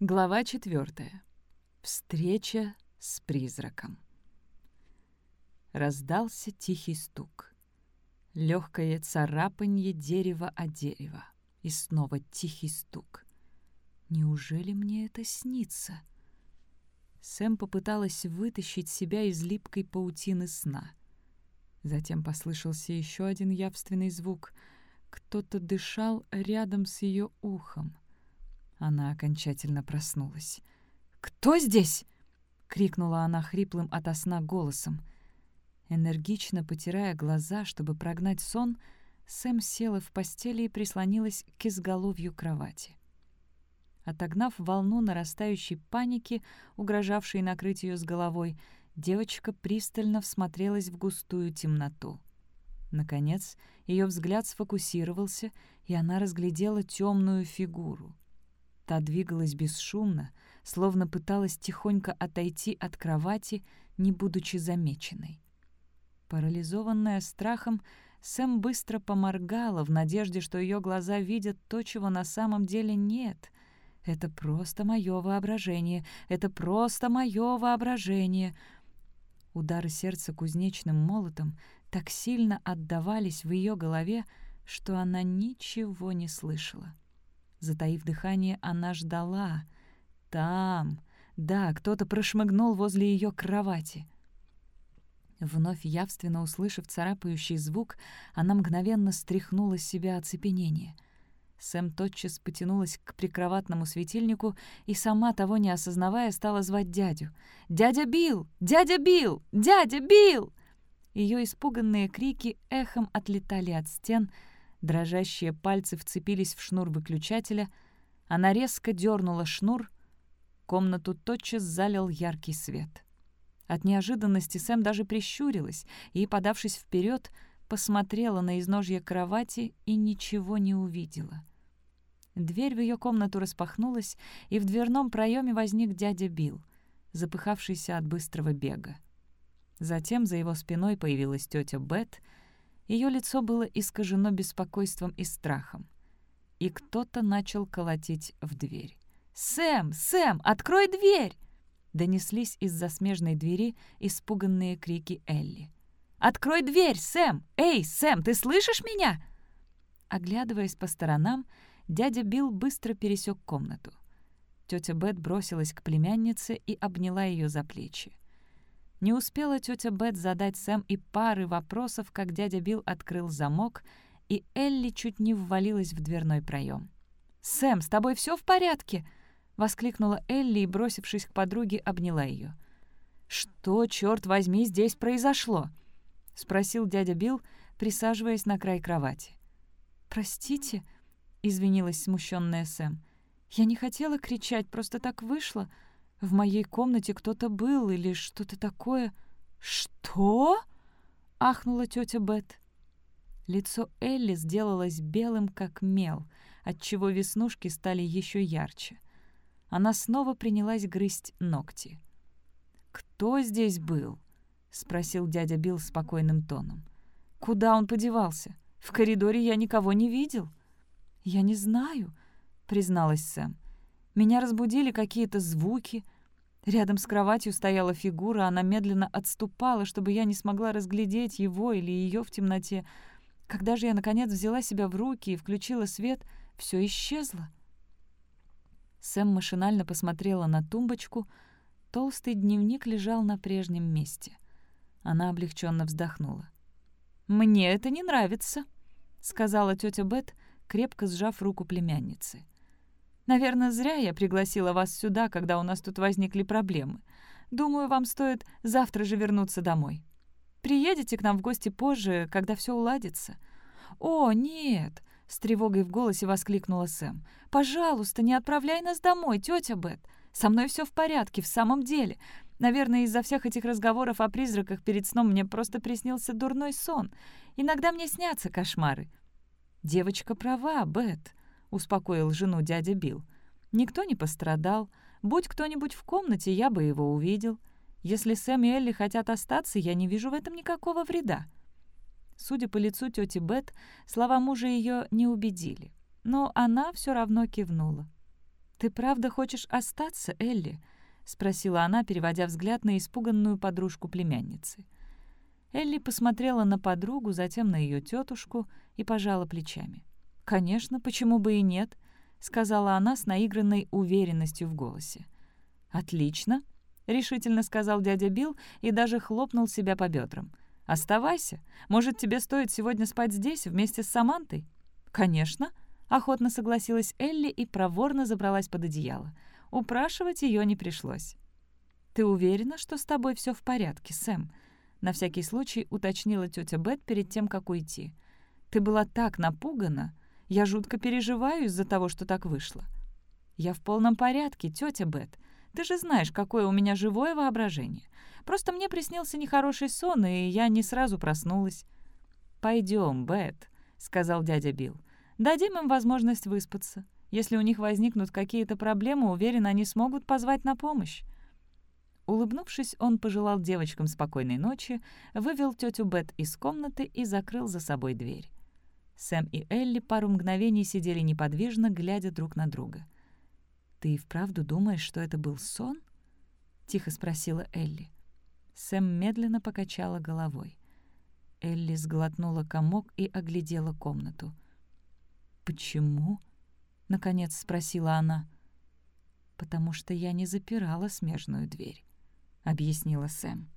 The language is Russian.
Глава четвертая. Встреча с призраком. Раздался тихий стук. Легкое царапанье дерева о дерево. И снова тихий стук. Неужели мне это снится? Сэм попыталась вытащить себя из липкой паутины сна. Затем послышался еще один явственный звук. Кто-то дышал рядом с ее ухом. Она окончательно проснулась. «Кто здесь?» — крикнула она хриплым ото сна голосом. Энергично потирая глаза, чтобы прогнать сон, Сэм села в постели и прислонилась к изголовью кровати. Отогнав волну нарастающей паники, угрожавшей накрыть ее с головой, девочка пристально всмотрелась в густую темноту. Наконец, ее взгляд сфокусировался, и она разглядела темную фигуру. Та двигалась бесшумно, словно пыталась тихонько отойти от кровати, не будучи замеченной. Парализованная страхом, Сэм быстро поморгала в надежде, что ее глаза видят то, чего на самом деле нет. «Это просто мое воображение! Это просто мое воображение!» Удары сердца кузнечным молотом так сильно отдавались в ее голове, что она ничего не слышала. Затаив дыхание, она ждала. Там, да, кто-то прошмыгнул возле ее кровати. Вновь явственно услышав царапающий звук, она мгновенно стряхнула с себя оцепенение. Сэм тотчас потянулась к прикроватному светильнику и, сама того не осознавая, стала звать дядю. «Дядя Билл! Дядя Билл! Дядя Билл!» Ее испуганные крики эхом отлетали от стен — Дрожащие пальцы вцепились в шнур выключателя. Она резко дернула шнур. Комнату тотчас залил яркий свет. От неожиданности Сэм даже прищурилась и, подавшись вперед, посмотрела на изножье кровати и ничего не увидела. Дверь в ее комнату распахнулась, и в дверном проеме возник дядя Билл, запыхавшийся от быстрого бега. Затем за его спиной появилась тетя Бет — ее лицо было искажено беспокойством и страхом. И кто-то начал колотить в дверь. «Сэм! Сэм! Открой дверь!» Донеслись из-за смежной двери испуганные крики Элли. «Открой дверь, Сэм! Эй, Сэм, ты слышишь меня?» Оглядываясь по сторонам, дядя Билл быстро пересек комнату. Тетя Бет бросилась к племяннице и обняла ее за плечи. Не успела тетя Бет задать Сэм и пары вопросов, как дядя Билл открыл замок, и Элли чуть не ввалилась в дверной проем. «Сэм, с тобой все в порядке?» — воскликнула Элли и, бросившись к подруге, обняла ее. «Что, черт возьми, здесь произошло?» — спросил дядя Билл, присаживаясь на край кровати. «Простите», — извинилась смущенная Сэм. «Я не хотела кричать, просто так вышло. В моей комнате кто-то был или что-то такое. «Что?» — ахнула тетя Бет. Лицо Элли сделалось белым, как мел, отчего веснушки стали еще ярче. Она снова принялась грызть ногти. «Кто здесь был?» — спросил дядя Билл спокойным тоном. «Куда он подевался? В коридоре я никого не видел». «Я не знаю», — призналась Сэм. Меня разбудили какие-то звуки. Рядом с кроватью стояла фигура, она медленно отступала, чтобы я не смогла разглядеть его или ее в темноте. Когда же я, наконец, взяла себя в руки и включила свет, все исчезло. Сэм машинально посмотрела на тумбочку. Толстый дневник лежал на прежнем месте. Она облегченно вздохнула. «Мне это не нравится», — сказала тетя Бет, крепко сжав руку племянницы. Наверное, зря я пригласила вас сюда, когда у нас тут возникли проблемы. Думаю, вам стоит завтра же вернуться домой. Приедете к нам в гости позже, когда все уладится». «О, нет!» — с тревогой в голосе воскликнула Сэм. «Пожалуйста, не отправляй нас домой, тетя Бет. Со мной все в порядке, в самом деле. Наверное, из-за всех этих разговоров о призраках перед сном мне просто приснился дурной сон. Иногда мне снятся кошмары». «Девочка права, Бет», — успокоил жену дядя Билл. «Никто не пострадал. Будь кто-нибудь в комнате, я бы его увидел. Если Сэм и Элли хотят остаться, я не вижу в этом никакого вреда». Судя по лицу тети Бет, слова мужа ее не убедили, но она все равно кивнула. «Ты правда хочешь остаться, Элли?» — спросила она, переводя взгляд на испуганную подружку племянницы. Элли посмотрела на подругу, затем на ее тетушку и пожала плечами. «Конечно, почему бы и нет?» — сказала она с наигранной уверенностью в голосе. «Отлично», — решительно сказал дядя Билл и даже хлопнул себя по бедрам. «Оставайся. Может, тебе стоит сегодня спать здесь вместе с Самантой?» «Конечно», — охотно согласилась Элли и проворно забралась под одеяло. Упрашивать ее не пришлось. «Ты уверена, что с тобой все в порядке, Сэм?» На всякий случай уточнила тетя Бет перед тем, как уйти. «Ты была так напугана. Я жутко переживаю из-за того, что так вышло». «Я в полном порядке, тетя Бет. Ты же знаешь, какое у меня живое воображение. Просто мне приснился нехороший сон, и я не сразу проснулась». Пойдем, Бет», — сказал дядя Билл. «Дадим им возможность выспаться. Если у них возникнут какие-то проблемы, уверен, они смогут позвать на помощь». Улыбнувшись, он пожелал девочкам спокойной ночи, вывел тетю Бет из комнаты и закрыл за собой дверь. Сэм и Элли пару мгновений сидели неподвижно, глядя друг на друга. «Ты вправду думаешь, что это был сон?» — тихо спросила Элли. Сэм медленно покачала головой. Элли сглотнула комок и оглядела комнату. «Почему?» — наконец спросила она. «Потому что я не запирала смежную дверь», — объяснила Сэм.